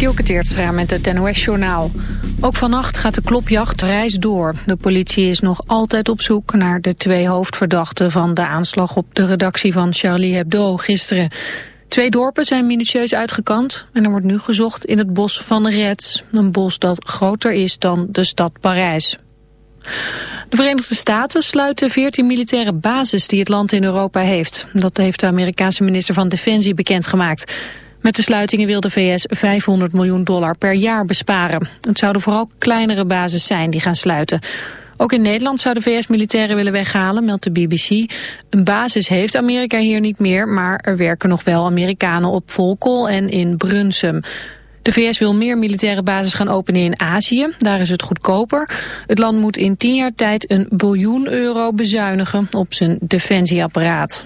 Dielke met het NOS-journaal. Ook vannacht gaat de klopjacht reis door. De politie is nog altijd op zoek naar de twee hoofdverdachten... van de aanslag op de redactie van Charlie Hebdo gisteren. Twee dorpen zijn minutieus uitgekant... en er wordt nu gezocht in het bos van Reds. Een bos dat groter is dan de stad Parijs. De Verenigde Staten sluiten 14 militaire bases die het land in Europa heeft. Dat heeft de Amerikaanse minister van Defensie bekendgemaakt. Met de sluitingen wil de VS 500 miljoen dollar per jaar besparen. Het zouden vooral kleinere bases zijn die gaan sluiten. Ook in Nederland zou de VS militairen willen weghalen, meldt de BBC. Een basis heeft Amerika hier niet meer, maar er werken nog wel Amerikanen op Volkel en in Brunsum. De VS wil meer militaire bases gaan openen in Azië. Daar is het goedkoper. Het land moet in tien jaar tijd een biljoen euro bezuinigen op zijn defensieapparaat.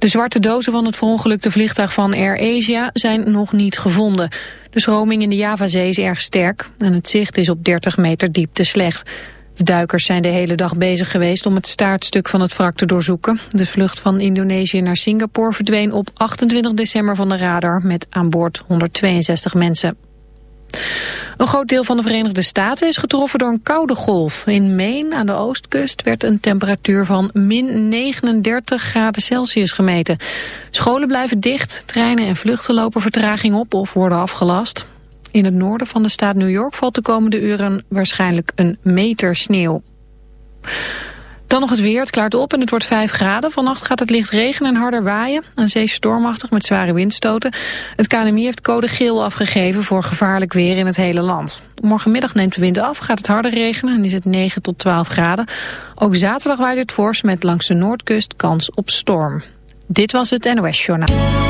De zwarte dozen van het verongelukte vliegtuig van Air Asia zijn nog niet gevonden. De stroming in de Javazee is erg sterk en het zicht is op 30 meter diepte slecht. De duikers zijn de hele dag bezig geweest om het staartstuk van het wrak te doorzoeken. De vlucht van Indonesië naar Singapore verdween op 28 december van de radar met aan boord 162 mensen. Een groot deel van de Verenigde Staten is getroffen door een koude golf. In Maine, aan de oostkust, werd een temperatuur van min 39 graden Celsius gemeten. Scholen blijven dicht, treinen en vluchten lopen vertraging op of worden afgelast. In het noorden van de staat New York valt de komende uren waarschijnlijk een meter sneeuw. Dan nog het weer. Het klaart op en het wordt 5 graden. Vannacht gaat het licht regenen en harder waaien. Aan zee stormachtig met zware windstoten. Het KNMI heeft code geel afgegeven voor gevaarlijk weer in het hele land. Morgenmiddag neemt de wind af, gaat het harder regenen en is het 9 tot 12 graden. Ook zaterdag waait het fors met langs de noordkust kans op storm. Dit was het NOS Journaal.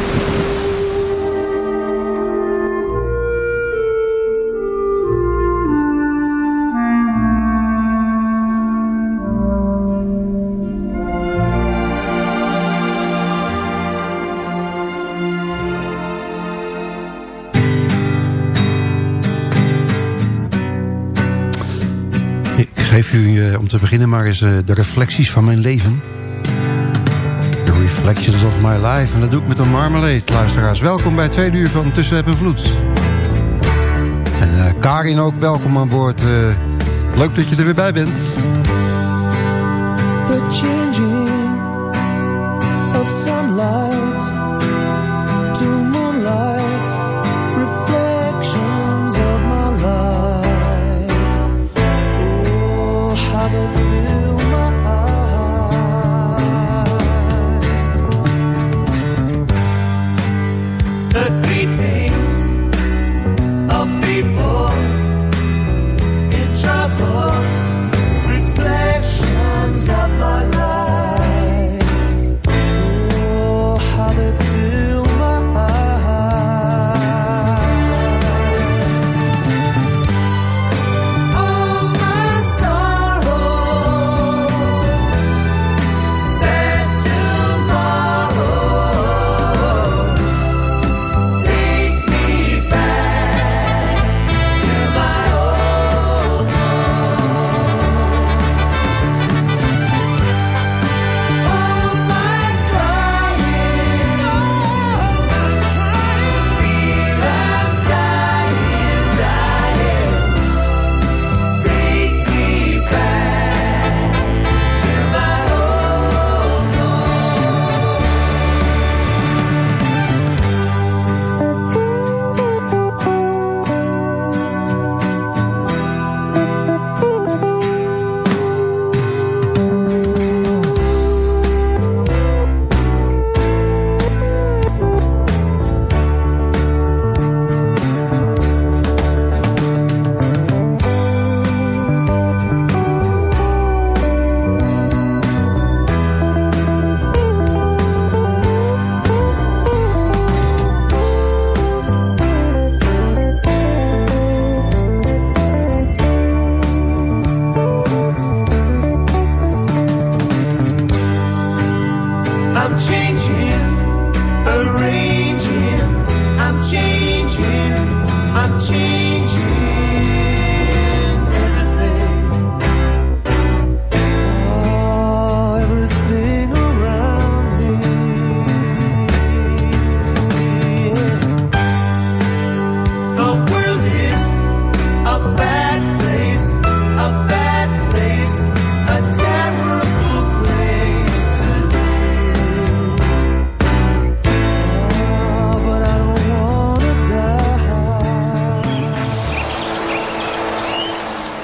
Geef u eh, om te beginnen maar eens eh, de reflecties van mijn leven. The Reflections of My Life. En dat doe ik met een marmalade, luisteraars. Welkom bij twee uur van Tussen Heb en Vloed. En uh, Karin ook welkom aan boord. leuk dat je er weer bij bent. The changing of sunlight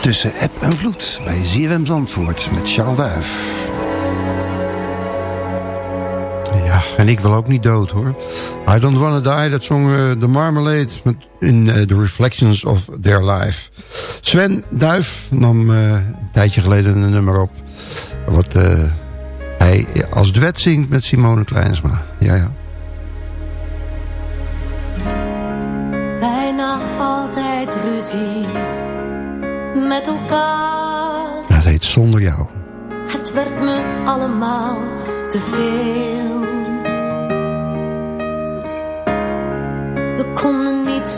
tussen app en vloed bij ZFM Zandvoort met Charles Duif. Ja, en ik wil ook niet dood hoor. I Don't Wanna Die, dat zong uh, The Marmalade met, in uh, The Reflections of Their Life. Sven Duif nam uh, een tijdje geleden een nummer op... wat hij als duet zingt met Simone Kleinsma. Ja, ja.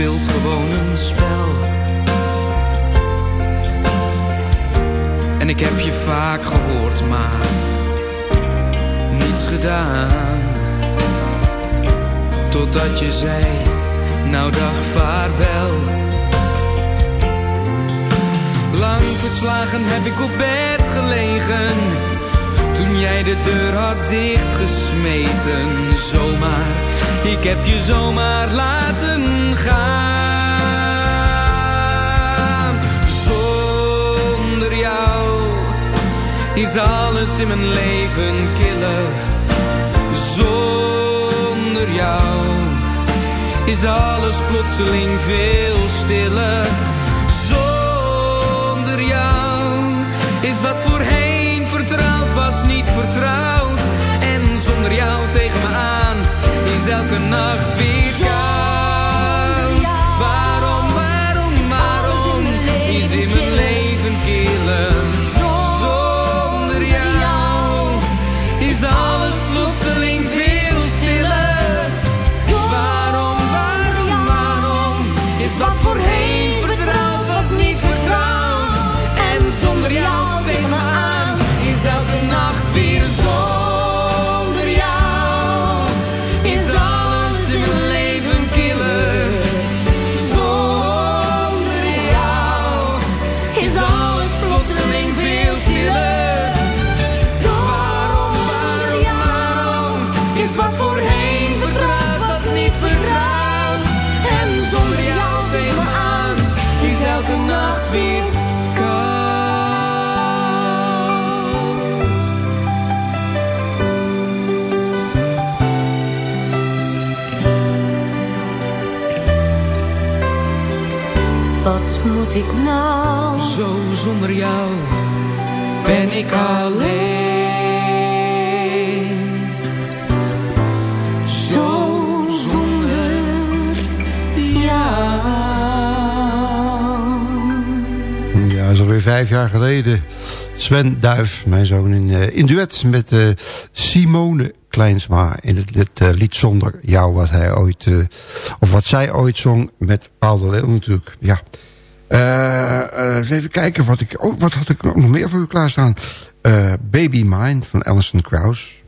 Speelt gewoon een spel. En ik heb je vaak gehoord, maar niets gedaan. Totdat je zei, nou dag vaarwel. Lang verslagen heb ik op bed gelegen Toen jij de deur had dichtgesmeten Zomaar, ik heb je zomaar laten gaan. Zonder jou is alles in mijn leven killer. Zonder jou is alles plotseling veel stiller elke nacht weer moet ik nou? Zo zonder jou ben ik alleen. Zo zonder jou. Ja, dat is alweer vijf jaar geleden. Sven Duif, mijn zoon, in, eh, in duet met eh, Simone Kleinsma... in het lied, eh, lied Zonder Jou, wat hij ooit... eh, of wat zij ooit zong met Paul de Leeuw natuurlijk. Ja. Eh, eh, eens even kijken, wat, ik, oh, wat had ik nog meer voor u klaarstaan? Eh Baby Mine van Alison Krauss.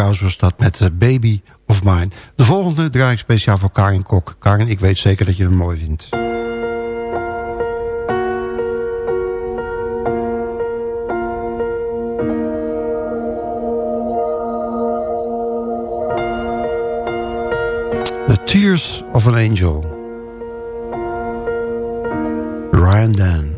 Was dat met uh, Baby of Mine. De volgende draai ik speciaal voor Karin Kok. Karin, ik weet zeker dat je hem mooi vindt. The Tears of an Angel. Ryan Dan.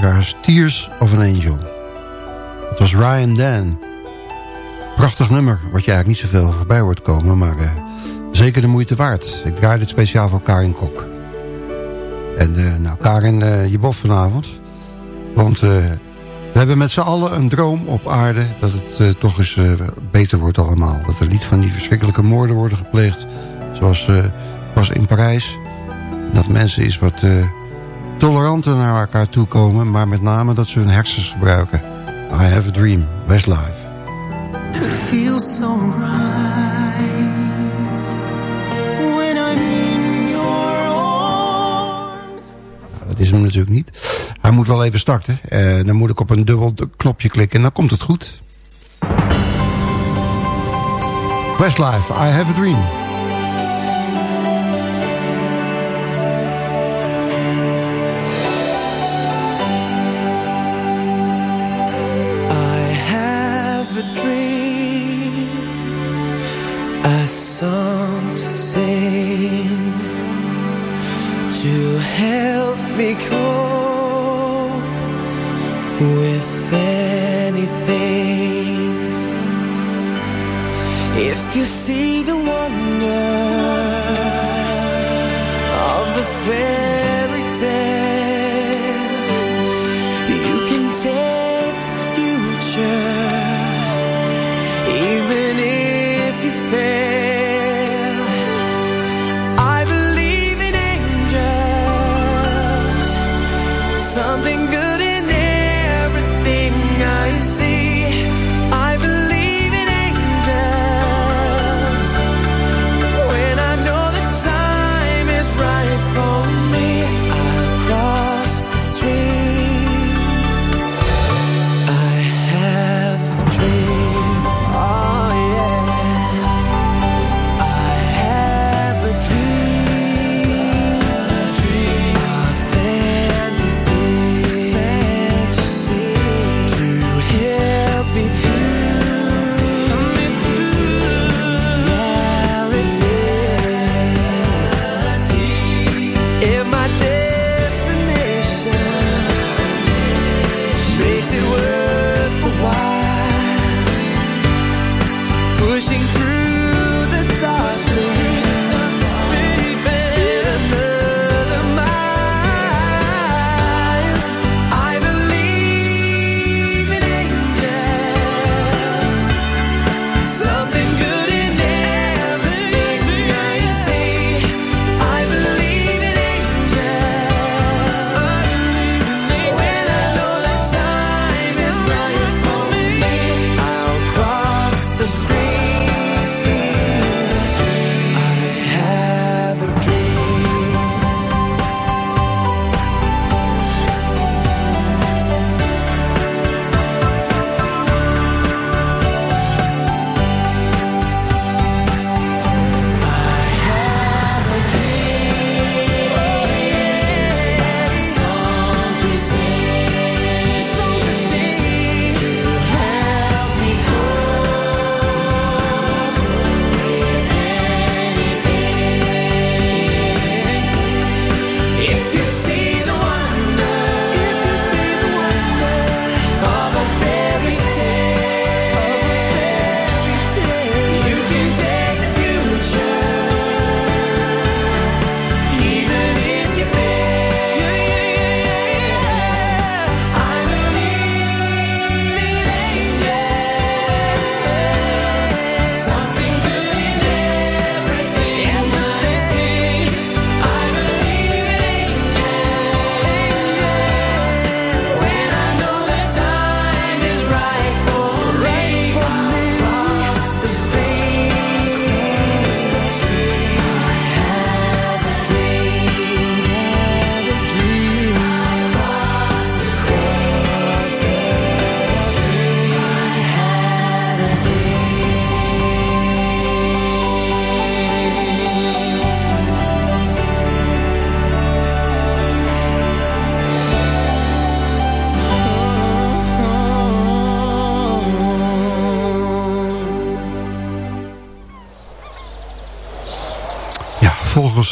Luisteraars, Tears of an Angel. Het was Ryan Dan. Prachtig nummer, wat je eigenlijk niet zoveel voorbij hoort komen... maar uh, zeker de moeite waard. Ik draai dit speciaal voor Karin Kok. En uh, nou, Karin, uh, je bof vanavond. Want we hebben met z'n allen een droom op aarde... dat het toch eens beter wordt allemaal. Dat er niet van die verschrikkelijke moorden worden gepleegd... zoals was in Parijs. Dat mensen is wat toleranter naar elkaar toe komen... maar met name dat ze hun hersens gebruiken. I have a dream, Westlife. It feels so right when I'm in your arms. Nou, dat is hem natuurlijk niet. Hij moet wel even starten. Uh, dan moet ik op een dubbel knopje klikken en dan komt het goed. Westlife, I have a dream.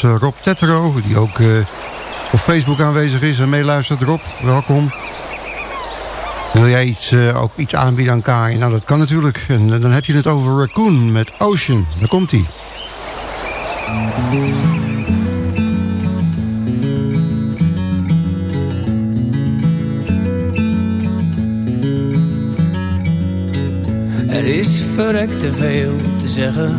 Eh, Rob Tetro, die ook uh, op Facebook aanwezig is en meeluistert erop. Welkom. Wil jij iets, uh, ook iets aanbieden aan Karin? Nou, dat kan natuurlijk. En dan heb je het over Raccoon met Ocean. Daar komt hij. Er is verrekt te veel te zeggen.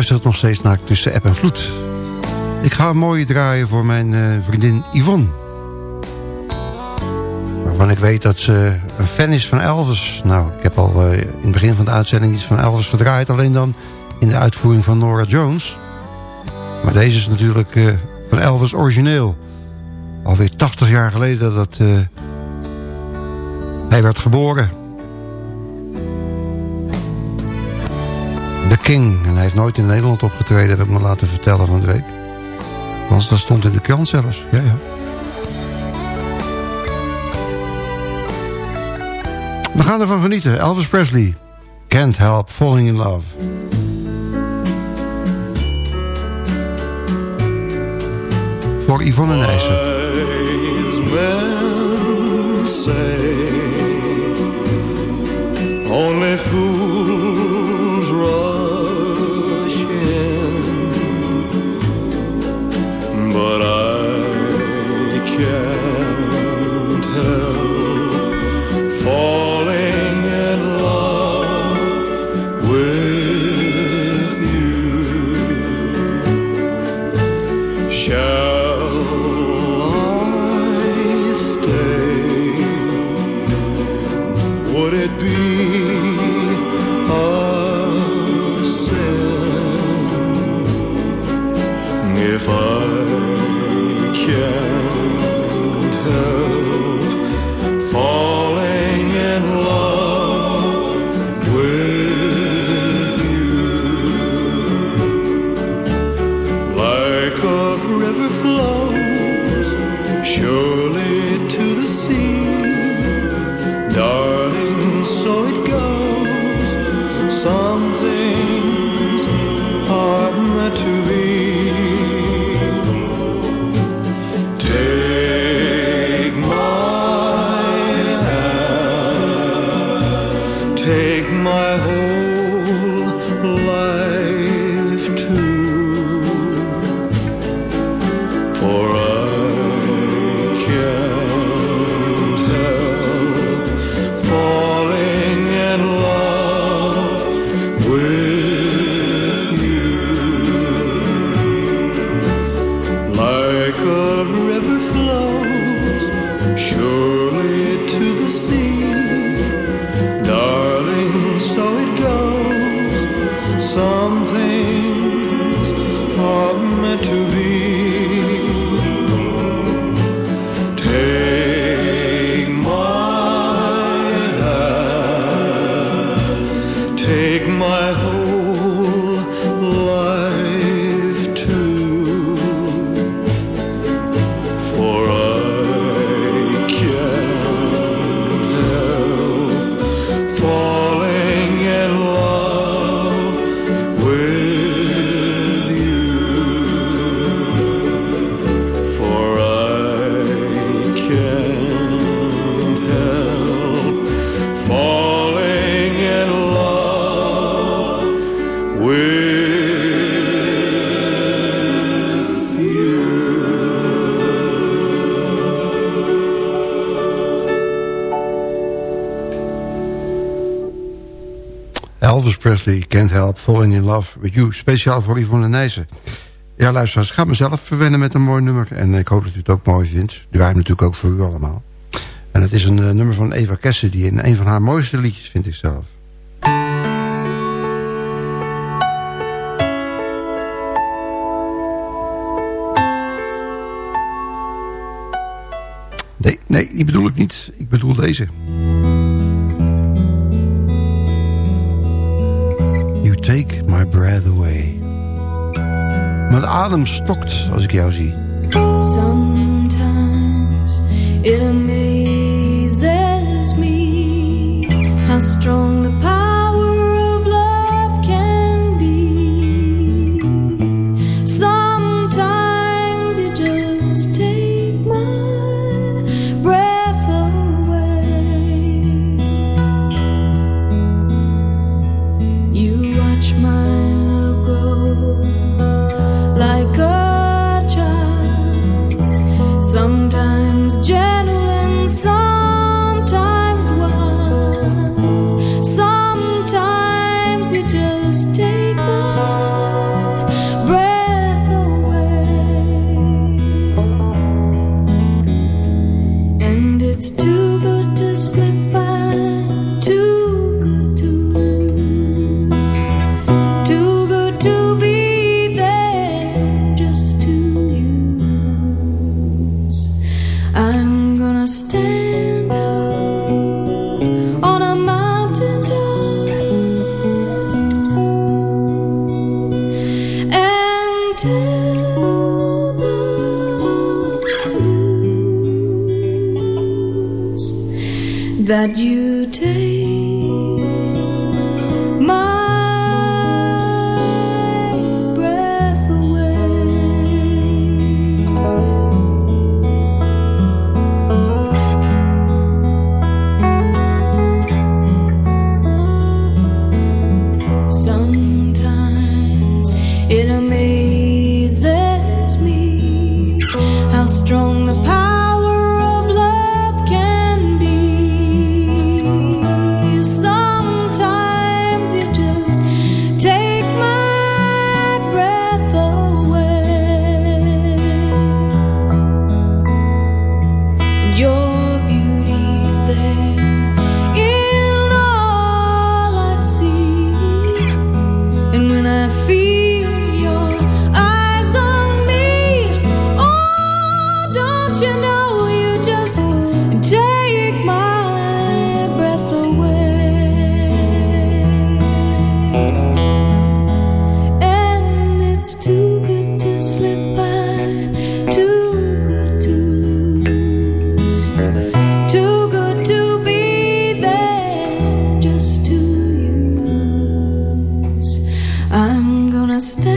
luistert nog steeds naar Tussen App en Vloed. Ik ga een mooie draaien voor mijn uh, vriendin Yvonne. Waarvan ik weet dat ze een fan is van Elvis. Nou, ik heb al uh, in het begin van de uitzending iets van Elvis gedraaid. Alleen dan in de uitvoering van Nora Jones. Maar deze is natuurlijk uh, van Elvis origineel. Alweer 80 jaar geleden dat hij werd geboren. En hij heeft nooit in Nederland opgetreden, heb ik me laten vertellen van de week. Want dat stond in de krant zelfs. Ja, ja. We gaan ervan genieten. Elvis Presley. Can't help falling in love. Voor Yvonne Nijssen. Only fools but I Presley, Can't Help Falling in Love With You. Speciaal voor Yvonne Nijssen. Ja, luister, ik ga mezelf verwennen met een mooi nummer. En ik hoop dat u het ook mooi vindt. Draai natuurlijk ook voor u allemaal. En het is een uh, nummer van Eva die in een van haar mooiste liedjes, vind ik zelf. Nee, nee, die bedoel ik niet. Ik bedoel deze. Adem stokt als ik jou zie. Sometimes it amazes me how strong I'm gonna stay.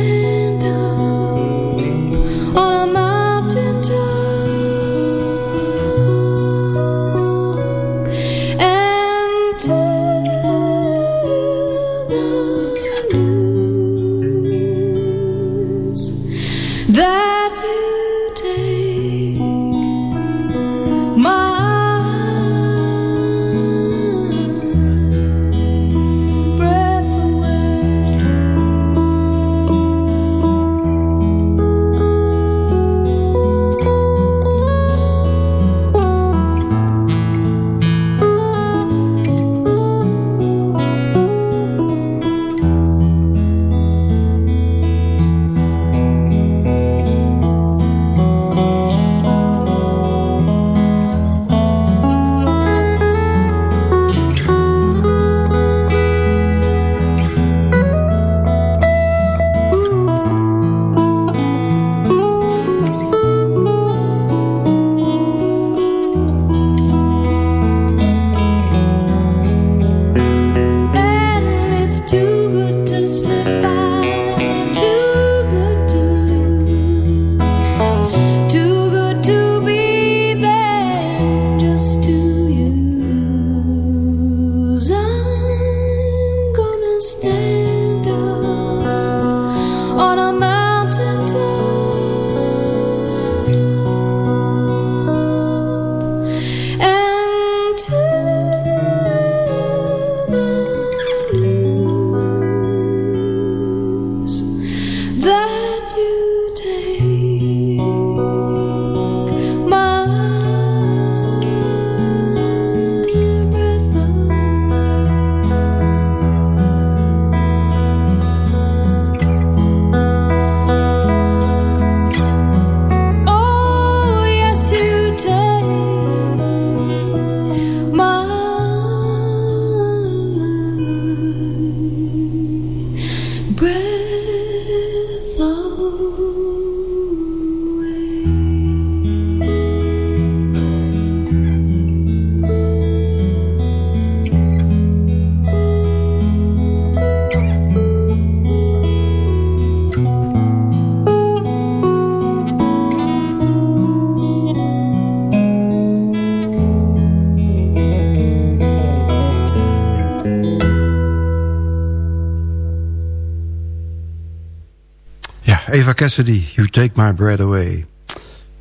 Cassidy, You Take My Breath Away.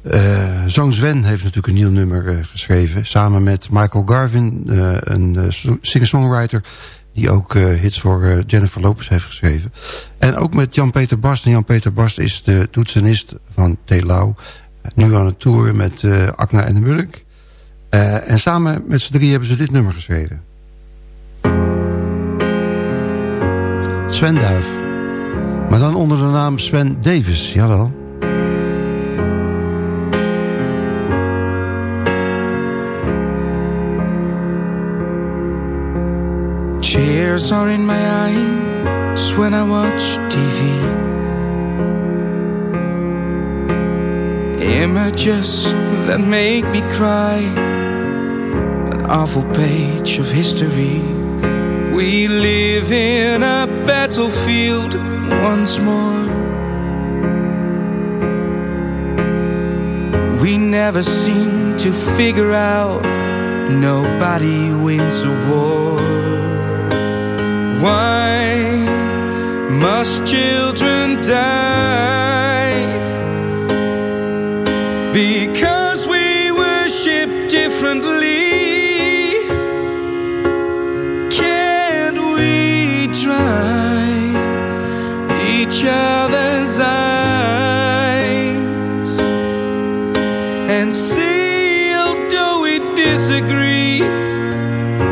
Uh, Zoon Sven heeft natuurlijk een nieuw nummer uh, geschreven. Samen met Michael Garvin, uh, een singer-songwriter... die ook hits voor Jennifer Lopez heeft geschreven. En ook met Jan-Peter Bast. Jan-Peter Bast is de toetsenist van Telau. Nu aan het tour met Akna en de Mulk. en samen met z'n drie hebben ze dit nummer geschreven. Sven. Maar dan onder de naam Sven Davis, jawel. Tears are in my eyes when I watch TV Images that make me cry. An awful page of history We live in a battlefield once more We never seem to figure out Nobody wins a war why must children die? Because we worship differently. Each other's eyes and see, although we disagree,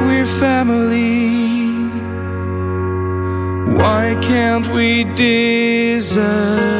we're family? Why can't we disagree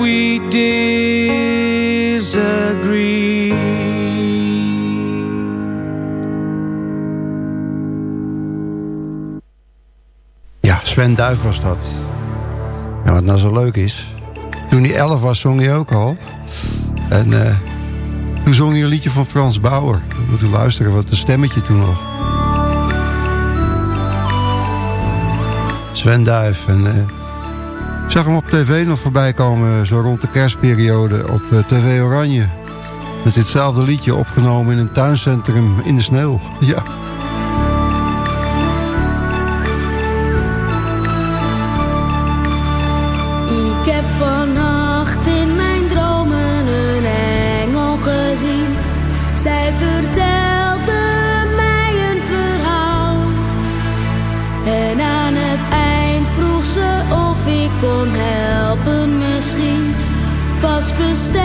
We disagree? Ja, Sven Duif was dat. En wat nou zo leuk is... Toen hij 11 was, zong hij ook al. En eh, toen zong hij een liedje van Frans Bauer. Moet u luisteren, wat een stemmetje toen nog. Sven Duif. En, eh, ik zag hem op tv nog voorbij komen, zo rond de kerstperiode, op eh, TV Oranje. Met ditzelfde liedje opgenomen in een tuincentrum in de sneeuw. Ja. Ik heb vannacht in mijn dromen een engel gezien. superstar.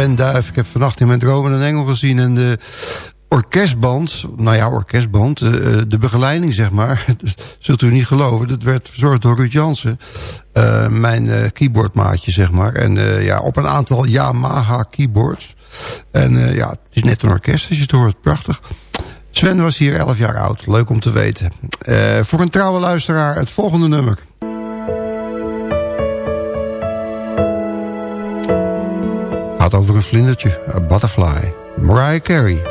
Ik heb vannacht in mijn dromen een engel gezien. En de orkestband, nou ja, orkestband, uh, de begeleiding zeg maar. zult u niet geloven, dat werd verzorgd door Ruud Jansen. Uh, mijn keyboardmaatje zeg maar. En ja, op een aantal Yamaha keyboards. En ja, het is net een orkest als je het hoort. Prachtig. Sven was hier 11 jaar oud. Leuk om te weten. voor een trouwe luisteraar het volgende nummer. Gaat over een vlindertje, een butterfly. Mariah Carey.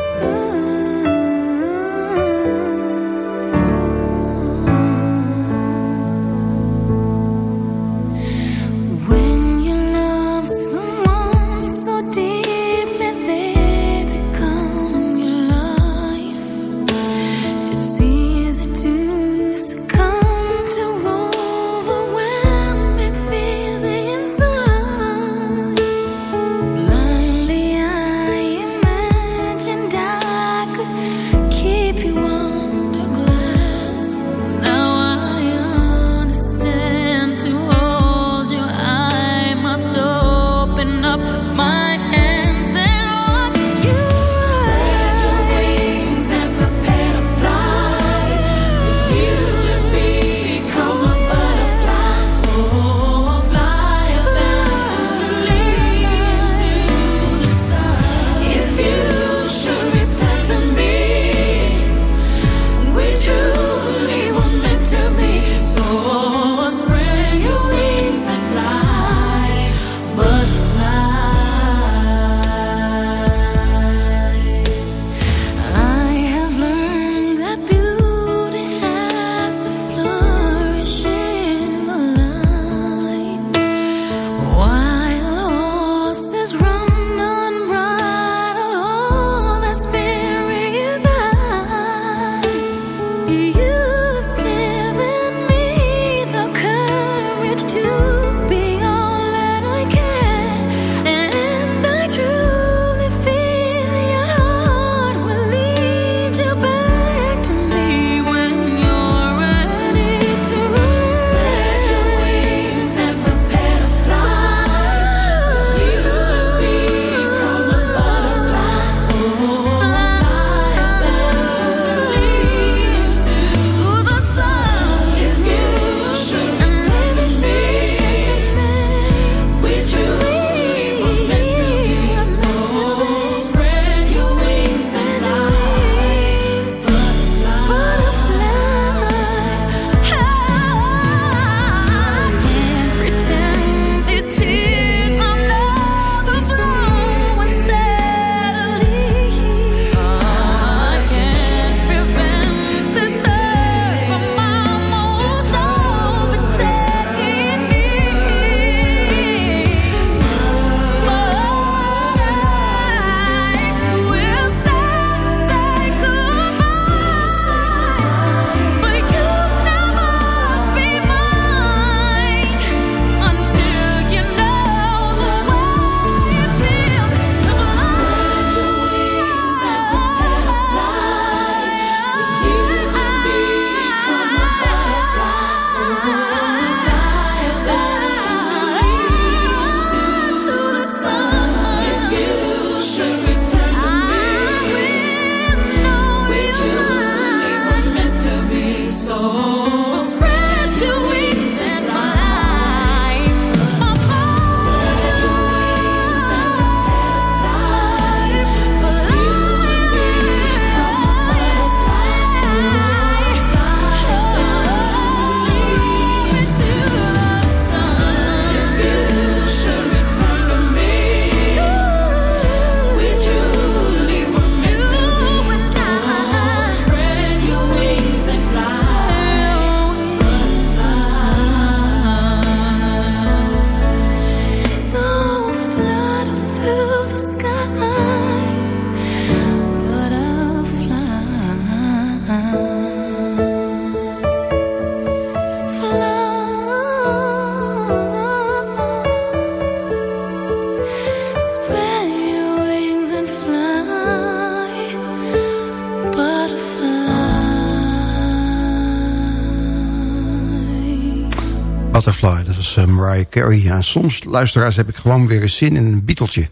Mariah Carey. Ja, soms, luisteraars, heb ik gewoon weer een zin in een Beatletje.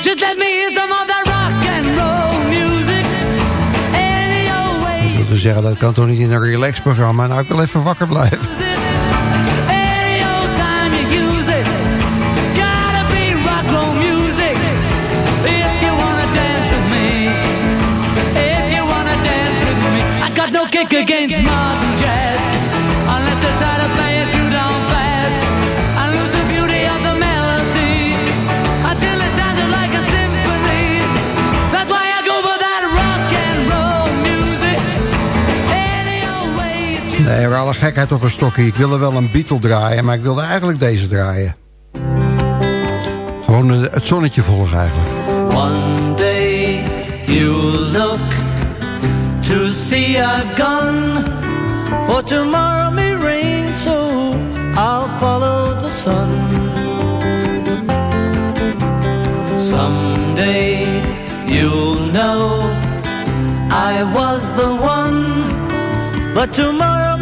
Just let me hear some of that rock and roll music. Any old way. Dat wil zeggen, dat kan toch niet in een relax-programma. Nou, ik wil even wakker blijven. Any old time you use it. Gotta be Nee, maar alle gekheid op een stokje. Ik wilde wel een Beatle draaien, maar ik wilde eigenlijk deze draaien. Gewoon het zonnetje volgen eigenlijk. One day you'll look to see I've gone. For tomorrow may rain, so I'll follow the sun. Someday you'll know I was the one. But tomorrow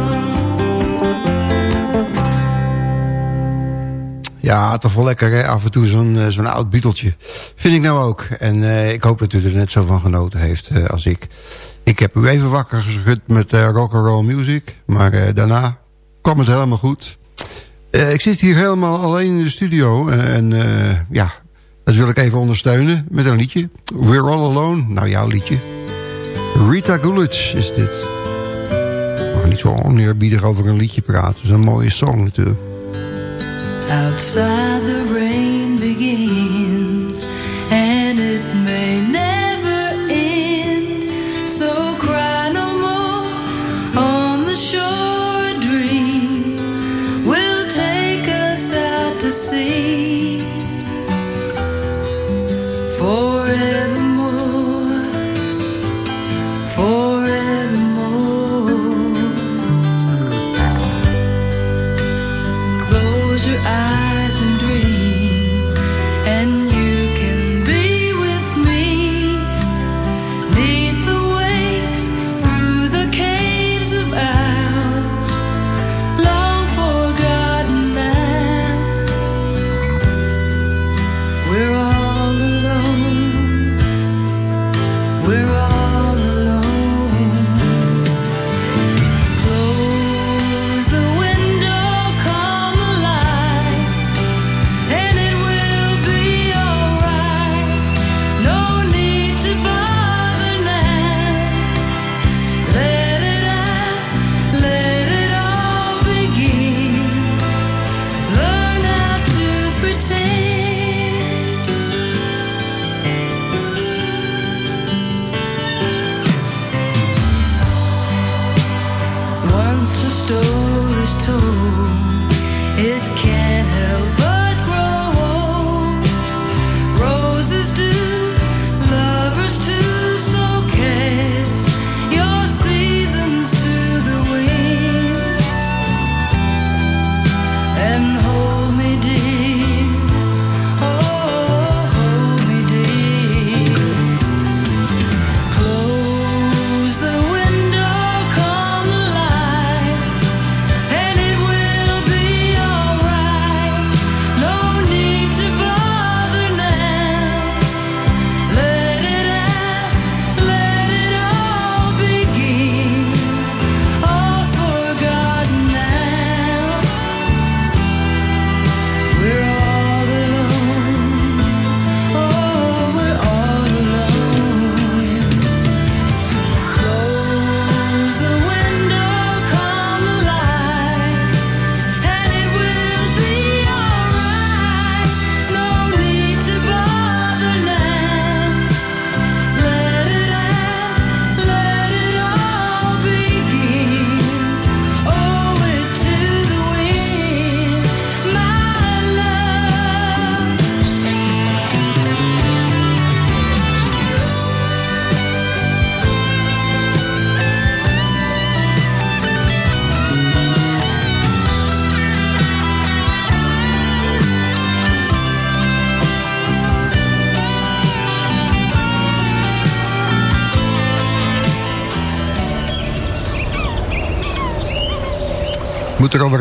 Ja, toch wel lekker hè? af en toe zo'n eh, zo'n oud Beatletje. Vind ik nou ook. En eh, ik hoop dat u er net zo van genoten heeft eh, als ik. Ik heb u even wakker geschud met uh, rock and roll music. Maar daarna kwam het helemaal goed. Ik zit hier helemaal alleen in de studio. en ja, dat wil ik even ondersteunen met een liedje. We're All Alone. Nou, jouw liedje. Rita Coolidge is dit. Mag niet zo oneerbiedig over een liedje praten. Het is een mooie song natuurlijk. Outside the rain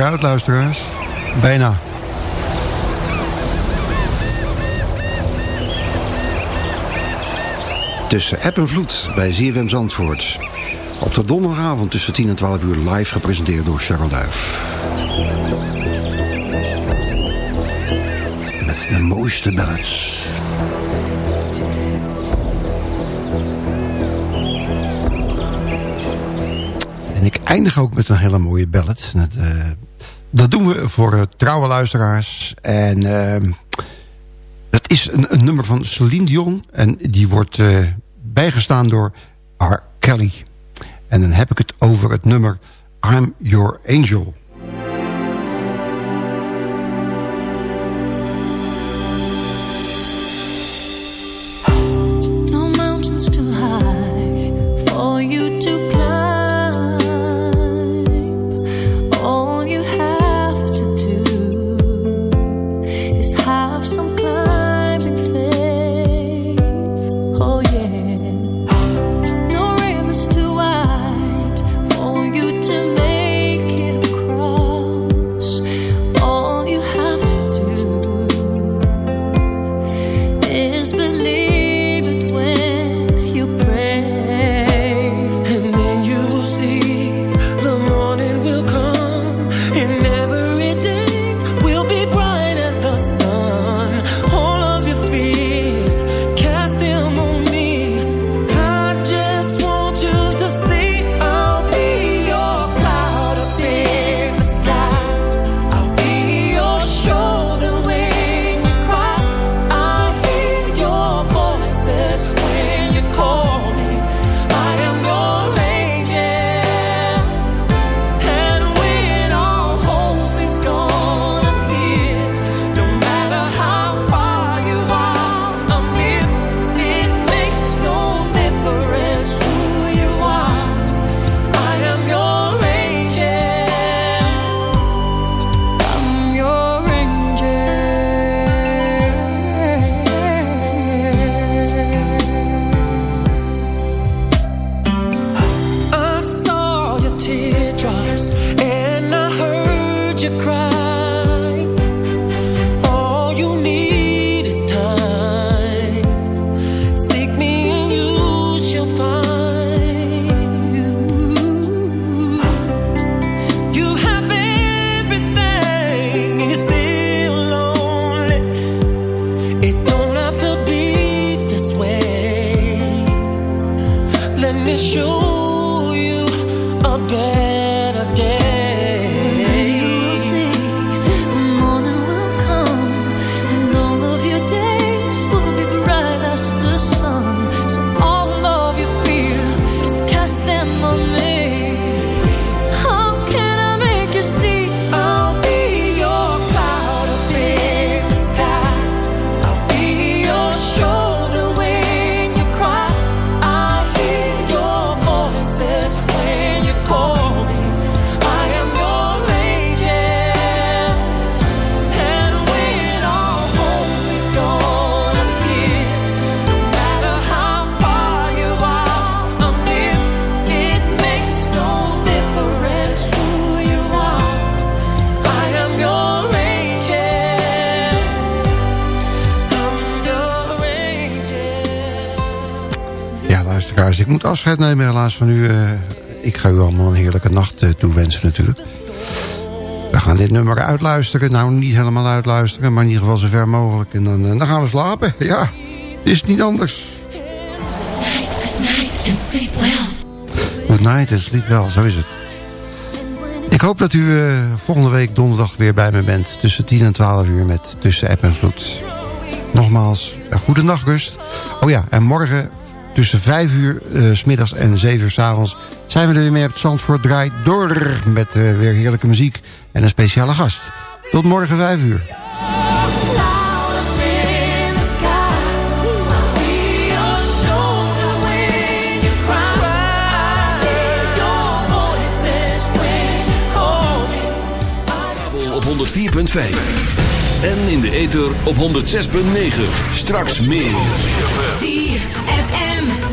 er. Bijna. Tussen app en vloed bij ZFM Zandvoort. Op de donderdagavond tussen 10 en 12 uur live gepresenteerd door Charles Duif. Met de mooiste ballads. En ik eindig ook met een hele mooie ballad. Dat, uh, dat doen we voor uh, trouwe luisteraars. En uh, dat is een, een, nummer van Celine Dion. En die wordt uh, bijgestaan door R. Kelly. En dan heb ik het over het nummer I'm Your Angel. Moet afscheid nemen helaas van u. Uh, ik ga u allemaal een heerlijke nacht uh, toewensen natuurlijk. We gaan dit nummer uitluisteren. Nou, niet helemaal uitluisteren, maar in ieder geval zo ver mogelijk. En dan, uh, dan gaan we slapen. Ja, is niet anders. Good night and sleep well, zo is het. Ik hoop dat u volgende week donderdag weer bij me bent. Tussen 10 en 12 uur met Tussen App en Vloed. Nogmaals, een goede nachtrust. Oh ja, en morgen tussen 5 uur uh, s middags en 7 uur s avonds... zijn we er weer mee op het Zandvoort Draai door... met uh, weer heerlijke muziek en een speciale gast. Tot morgen 5 uur. op 104.5. En in de ether op 106.9. Straks meer.